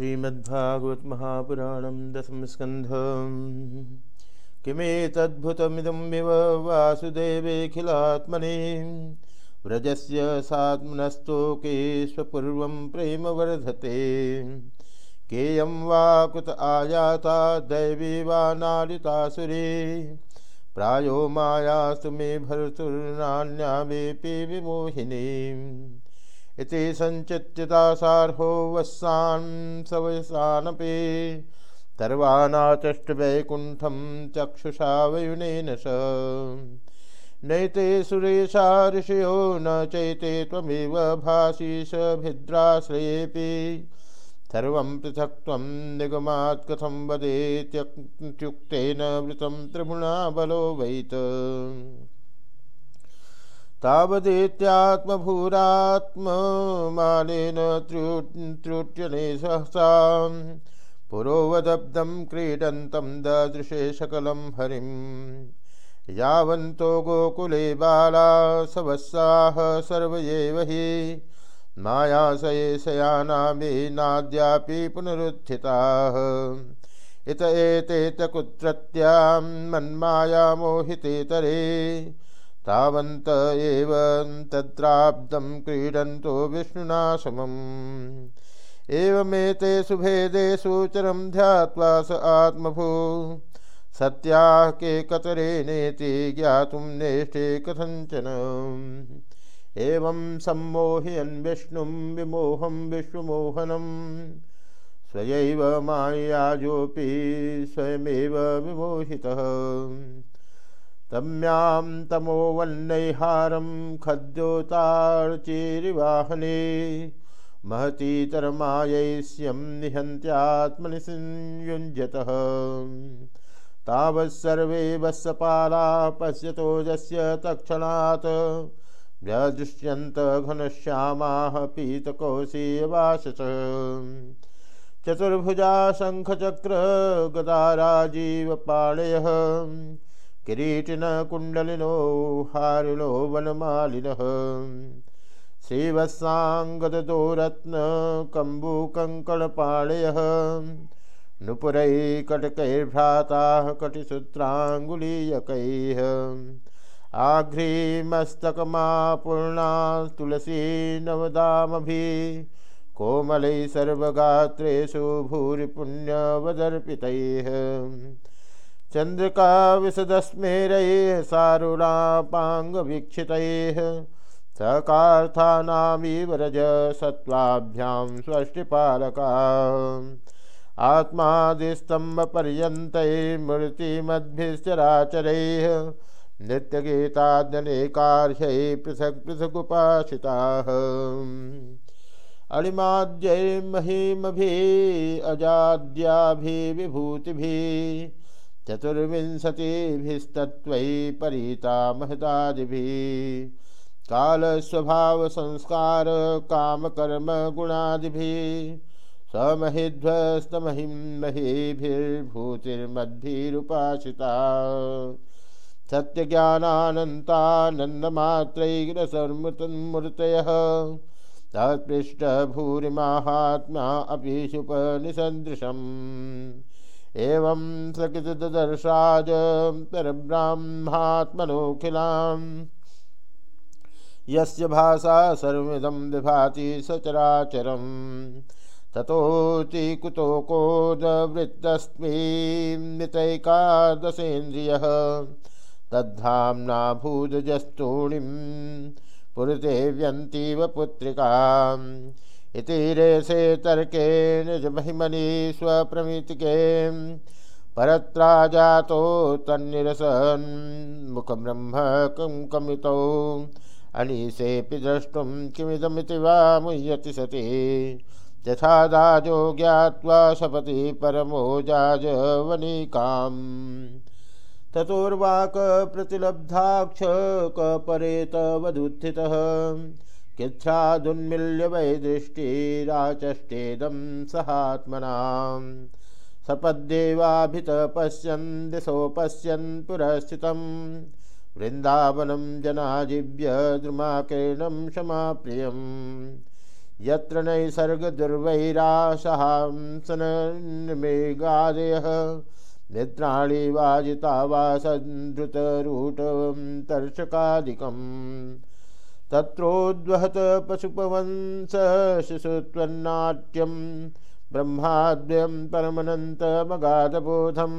श्रीमद्भागवत महापुराणं दशमस्कन्धम् किमेतद्भुतमिदं विव वासुदेवेऽखिलात्मने व्रजस्य सात्मनस्तोके स्वपूर्वं प्रेम वर्धते। केयं वा कुत आयाता दैवी वा नारितासुरे प्रायो मायास्तु मे भर्तुर्नान्या मेऽपि विमोहिनी। इति सञ्चित्यदासार्हो वस्सान् सवसानपि सर्वानाचष्टवैकुण्ठं चक्षुषा वयुनेन स। नैते सुरेशा ऋषयो न चैते त्वमेव भासि सभिद्राश्रयेऽपि सर्वं पृथक् त्वं निगमात् कथं वदेत्युक्तेन वृतं त्रिगुणा बलो वैत। तावदेत्यात्मभूरात्ममानेन त्रुट्यने सहसा। पुरोवदब्दं क्रीडन्तं ददृशे सकलं हरिं। यावन्तो गोकुले बाला सवत्साः सर्व एव हि। मायाशये शयानामे नाद्यापि पुनरुत्थिताः। इत एतेतकुत्रत्यां मन्मायामोहितेतरे तावन्त एव तत्राब्दं क्रीडन्तो विष्णुना समम् एवमेते सुभेदेषु चरं ध्यात्वा स आत्मभू। सत्याः के कतरे नेति ज्ञातुं नेष्टे कथञ्चन। एवं सम्मोहयन् विष्णुं विमोहं विश्वमोहनं स्वयैव मायाजोऽपि स्वयमेव विमोहितः। तम्यां तमोवन्नैहारं खद्योतार्चिरिवाहने महतीतरमायैष्यं निहन्त्यात्मनि संयुञ्जतः तावत्सर्वे वत्सपाला पश्यतोजस्य तत्क्षणात्, व्यदृश्यन्त घनश्यामाः पीतकौशीयवासस चतुर्भुजा शङ्खचक्र गदाराजीवपाणयः किरीटिन कुण्डलिनो हारिणो वनमालिनः श्रीवत्साङ्गदो रत्नकम्बुकङ्कणपाणयः नुपुरैकटकैर्भ्राताः कटिसूत्राङ्गुलीयकैः आघ्रीमस्तकमापूर्णा तुलसी नवदामभिः कोमलैः सर्वगात्रेषु भूरिपुण्यवदर्पितैः चन्द्रिका विशदस्मेरैः सारुणापाङ्गवीक्षितैः सकार्थानामिव रज सत्त्वाभ्यां स्वष्टिपालका आत्मादिस्तम्भपर्यन्तैर्मूर्तिमद्भिश्चराचरैः नृत्यगीताद्यनेकार्ह्यैः पृथक् पृथगुपासिताः अणिमाद्यैर्महीमभिः अजाद्याभिर्विभूतिभिः चतुर्विंशतिभिस्तत्त्वयि परीता महदादिभिः कालस्वभावसंस्कार कामकर्मगुणादिभिः समहिध्वस्तमहिं महीभिर्भूतिर्मद्भिरुपासिता सत्यज्ञानानन्तानन्दमात्रैरसर्मृतन्मूर्तयः। तत्पृष्ठभूरिमाहात्म्या अपि शुपनिसदृशम् एवं सकृतदर्शाज परब्राह्मात्मनोऽखिलाम् यस्य भाषा सर्वमिदं विभाति कुतो कोदवृत्तस्मीमितैकादशेन्द्रियः तद्धाम्ना भूजस्तूणिं पुरते व्यन्तीव पुत्रिकाम्। इति रेसे तर्के निजमहिमनि स्वप्रमितिके। परत्राजातो तन्निरसन् मुखब्रह्म कमितौ अनीसेऽपि द्रष्टुं किमिदमिति वा मुह्यति सति। यथादाजो ज्ञात्वा सपति परमो जाजवनिकाम्। ततोर्वाक प्रतिलब्धाक्ष कपरेत वधुत्थितः किच्छादुन्मिल्य वै दृष्टिराचष्टेदं सहात्मनां सपद्देवाभित पश्यन् दिशो पश्यन् पुरस्थितं वृन्दावनं जनाजिव्य द्रुमाकीर्णं क्षमाप्रियम्। यत्र नैसर्गदुर्वैरासहांसनमेघादयः निद्राणि वाजिता वा सन्दृतरूटं तत्रोद्वहत पशुपवंस शिशुत्वन्नाट्यं ब्रह्माद्यं परमनन्तमगाधबोधं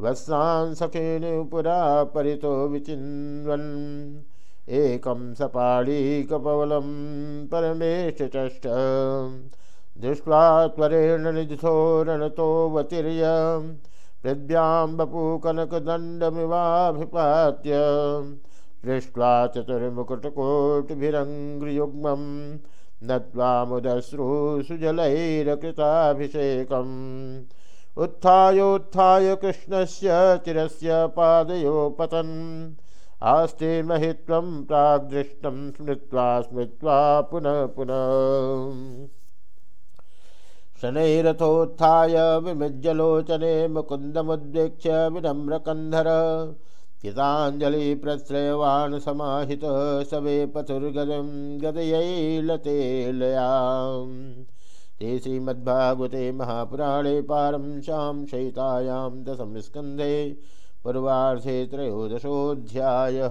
वत्सान् सखेन पुरा परितो विचिन्वन्। एकं सपाळीकपवलं परमेशचष्ट दृष्ट्वा त्वरेण निजथोरणतोऽवतीर्य पृथ्व्यां बपूकनकदण्डमिवाभिपात्य दृष्ट्वा चतुर्मुकुटकोटिभिरङ्घ्रियुग्मं नत्वा मुदश्रुसुजलैरकृताभिषेकम् उत्थायोत्थाय कृष्णस्य चिरस्य पादयो पतन् आस्ते महित्वं प्राग्दृष्टं स्मृत्वा स्मृत्वा पुनः पुनः। शनैरथोत्थाय विमिज्यलोचने मुकुन्दमुद्वीक्ष्य विनम्रकन्धर। कृताञ्जलिप्रश्रयवान् समाहितः सवे पथुर्गदं गदयैलतेलयाम्। ते श्रीमद्भागवते महापुराणे पारंशां शयितायां दशमस्कन्धे पूर्वार्धे त्रयोदशोऽध्यायः।